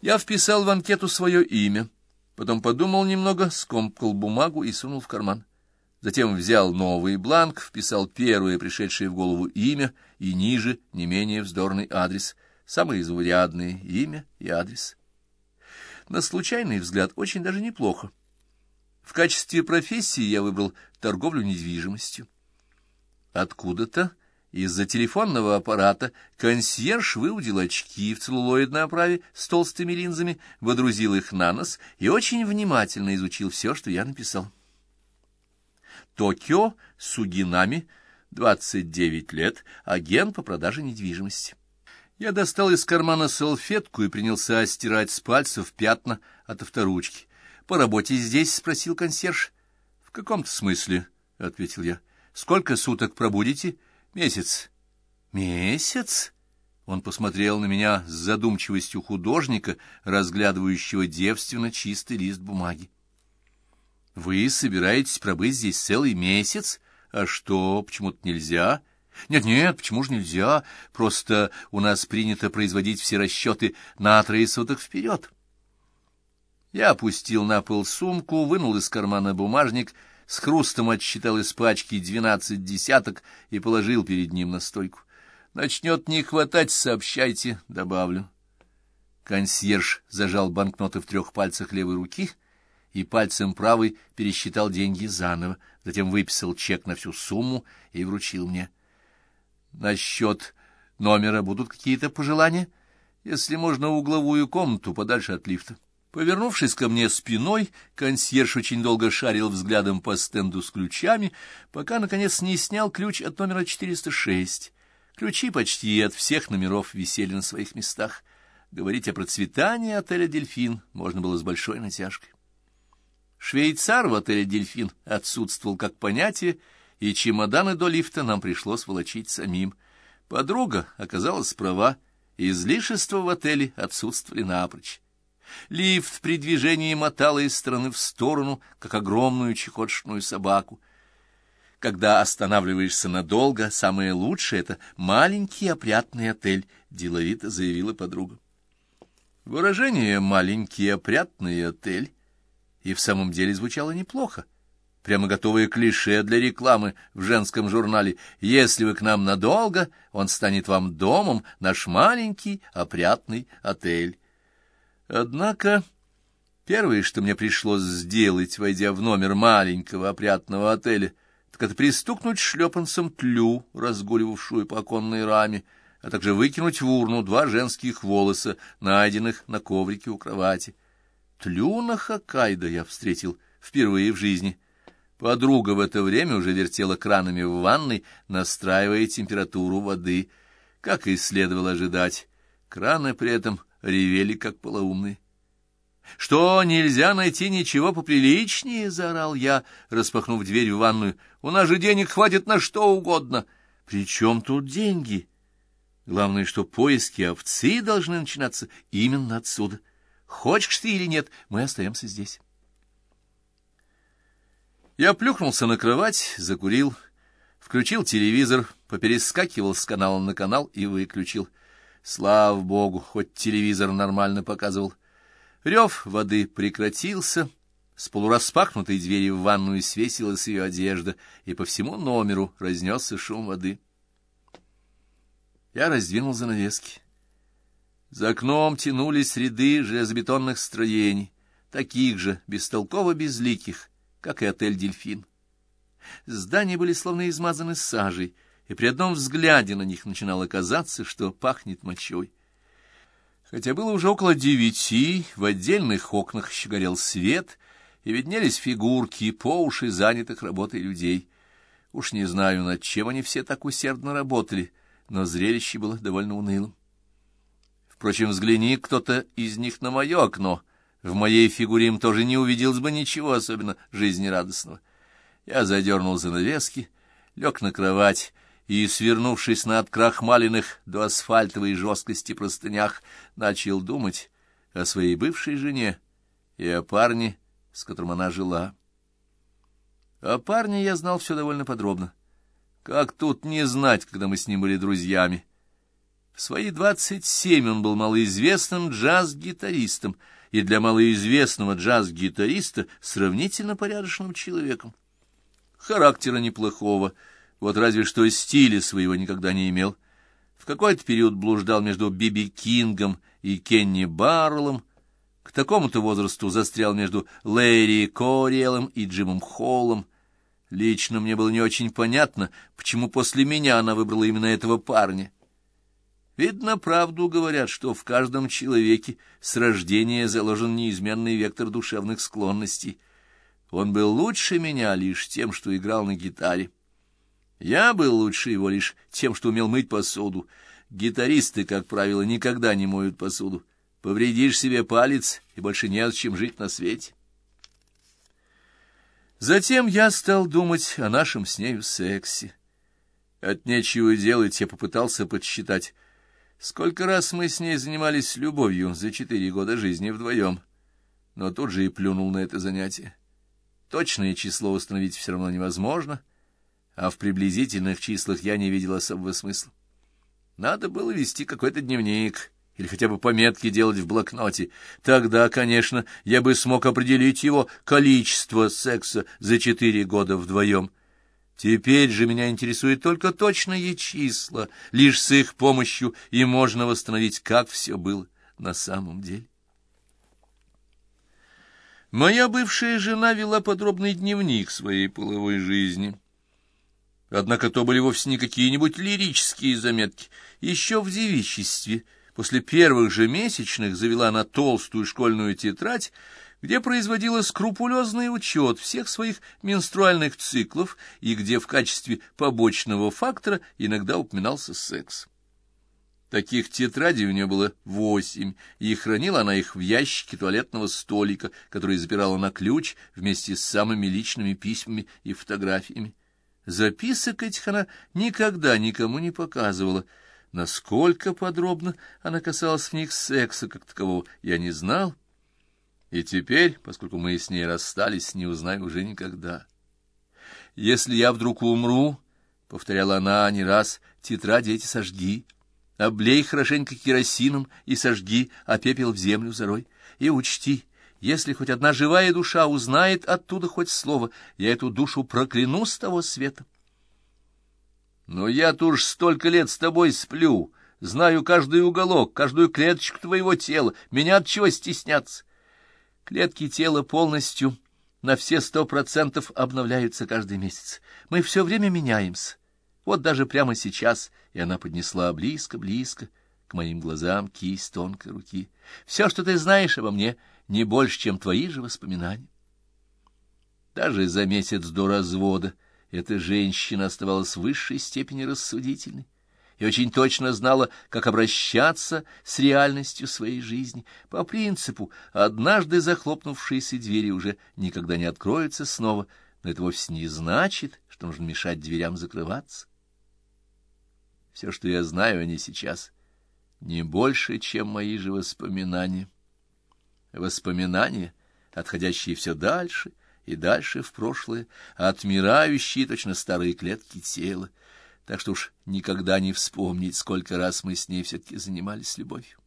Я вписал в анкету свое имя, потом подумал немного, скомкал бумагу и сунул в карман. Затем взял новый бланк, вписал первое пришедшее в голову имя и ниже не менее вздорный адрес, самые заурядные имя и адрес. На случайный взгляд очень даже неплохо. В качестве профессии я выбрал торговлю недвижимостью. Откуда-то из-за телефонного аппарата консьерж выудил очки в целлулоидной оправе с толстыми линзами, водрузил их на нос и очень внимательно изучил все, что я написал. Токио, Сугинами, 29 лет, агент по продаже недвижимости. Я достал из кармана салфетку и принялся стирать с пальцев пятна от авторучки. «По работе здесь?» — спросил консьерж. «В каком-то смысле», — ответил я. «Сколько суток пробудете?» Месяц. Месяц? Он посмотрел на меня с задумчивостью художника, разглядывающего девственно чистый лист бумаги. Вы собираетесь пробыть здесь целый месяц? А что, почему-то нельзя? Нет-нет, почему же нельзя? Просто у нас принято производить все расчеты на трое суток вперед. Я опустил на пол сумку, вынул из кармана бумажник — с хрустом отсчитал из пачки двенадцать десяток и положил перед ним на стойку. «Начнет не хватать, сообщайте», — добавлю. Консьерж зажал банкноты в трех пальцах левой руки и пальцем правой пересчитал деньги заново, затем выписал чек на всю сумму и вручил мне. «Насчет номера будут какие-то пожелания? Если можно, угловую комнату подальше от лифта». Повернувшись ко мне спиной, консьерж очень долго шарил взглядом по стенду с ключами, пока, наконец, не снял ключ от номера 406. Ключи почти от всех номеров висели на своих местах. Говорить о процветании отеля «Дельфин» можно было с большой натяжкой. Швейцар в отеле «Дельфин» отсутствовал как понятие, и чемоданы до лифта нам пришлось волочить самим. Подруга оказалась права, излишества в отеле отсутствовали напрочь. Лифт при движении мотал из стороны в сторону, как огромную чехотшную собаку. Когда останавливаешься надолго, самое лучшее — это маленький опрятный отель, — деловито заявила подруга. Выражение «маленький опрятный отель» и в самом деле звучало неплохо. Прямо готовое клише для рекламы в женском журнале. Если вы к нам надолго, он станет вам домом, наш маленький опрятный отель. Однако первое, что мне пришлось сделать, войдя в номер маленького опрятного отеля, так это пристукнуть шлепанцем тлю, разгуливавшую по оконной раме, а также выкинуть в урну два женских волоса, найденных на коврике у кровати. Тлю на Хоккайдо я встретил впервые в жизни. Подруга в это время уже вертела кранами в ванной, настраивая температуру воды. Как и следовало ожидать, краны при этом ревели, как полоумные. «Что, нельзя найти ничего поприличнее?» — заорал я, распахнув дверь в ванную. «У нас же денег хватит на что угодно». «При чем тут деньги?» «Главное, что поиски овцы должны начинаться именно отсюда. Хочешь ты или нет, мы остаемся здесь». Я плюхнулся на кровать, закурил, включил телевизор, поперескакивал с канала на канал и выключил. Слава богу, хоть телевизор нормально показывал. Рев воды прекратился, с полураспахнутой двери в ванную свесилась ее одежда, и по всему номеру разнесся шум воды. Я раздвинул занавески. За окном тянулись ряды железобетонных строений, таких же бестолково-безликих, как и отель «Дельфин». Здания были словно измазаны сажей — и при одном взгляде на них начинало казаться, что пахнет мочой. Хотя было уже около девяти, в отдельных окнах еще горел свет, и виднелись фигурки по уши занятых работой людей. Уж не знаю, над чем они все так усердно работали, но зрелище было довольно унылым. Впрочем, взгляни кто-то из них на мое окно. В моей фигуре им тоже не увиделось бы ничего особенно жизнерадостного. Я задернул занавески, лег на кровать и, свернувшись на открахмаленных до асфальтовой жесткости простынях, начал думать о своей бывшей жене и о парне, с которым она жила. О парне я знал все довольно подробно. Как тут не знать, когда мы с ним были друзьями? В свои двадцать семь он был малоизвестным джаз-гитаристом, и для малоизвестного джаз-гитариста сравнительно порядочным человеком. Характера неплохого, вот разве что стиля своего никогда не имел. В какой-то период блуждал между Биби Кингом и Кенни Барреллом, к такому-то возрасту застрял между Лэри Кориэлом и Джимом Холлом. Лично мне было не очень понятно, почему после меня она выбрала именно этого парня. Видно, правду говорят, что в каждом человеке с рождения заложен неизменный вектор душевных склонностей. Он был лучше меня лишь тем, что играл на гитаре. Я был лучше его лишь тем, что умел мыть посуду. Гитаристы, как правило, никогда не моют посуду. Повредишь себе палец, и больше не чем жить на свете. Затем я стал думать о нашем с нею сексе. От нечего делать я попытался подсчитать, сколько раз мы с ней занимались любовью за четыре года жизни вдвоем. Но тут же и плюнул на это занятие. Точное число установить все равно невозможно, а в приблизительных числах я не видел особого смысла. Надо было вести какой-то дневник или хотя бы пометки делать в блокноте. Тогда, конечно, я бы смог определить его количество секса за четыре года вдвоем. Теперь же меня интересуют только точные числа, лишь с их помощью и можно восстановить, как все было на самом деле. Моя бывшая жена вела подробный дневник своей половой жизни. Однако то были вовсе не какие-нибудь лирические заметки. Еще в девичестве — После первых же месячных завела она толстую школьную тетрадь, где производила скрупулезный учет всех своих менструальных циклов и где в качестве побочного фактора иногда упоминался секс. Таких тетрадей у нее было восемь, и хранила она их в ящике туалетного столика, который запирала на ключ вместе с самыми личными письмами и фотографиями. Записок этих она никогда никому не показывала, Насколько подробно она касалась в них секса как такового, я не знал. И теперь, поскольку мы с ней расстались, не узнаю уже никогда. «Если я вдруг умру, — повторяла она не раз, — тетради эти сожги, облей хорошенько керосином и сожги, а пепел в землю зарой, и учти, если хоть одна живая душа узнает оттуда хоть слово, я эту душу прокляну с того света». Но я-то уж столько лет с тобой сплю, знаю каждый уголок, каждую клеточку твоего тела. Меня от чего стесняться? Клетки тела полностью на все сто процентов обновляются каждый месяц. Мы все время меняемся. Вот даже прямо сейчас, и она поднесла близко-близко к моим глазам кисть тонкой руки. Все, что ты знаешь обо мне, не больше, чем твои же воспоминания. Даже за месяц до развода эта женщина оставалась в высшей степени рассудительной и очень точно знала, как обращаться с реальностью своей жизни, по принципу «однажды захлопнувшиеся двери уже никогда не откроются снова», но это вовсе не значит, что нужно мешать дверям закрываться. Все, что я знаю о ней сейчас, не больше, чем мои же воспоминания. Воспоминания, отходящие все дальше — и дальше в прошлое, отмирающие точно старые клетки тела. Так что уж никогда не вспомнить, сколько раз мы с ней все-таки занимались любовью.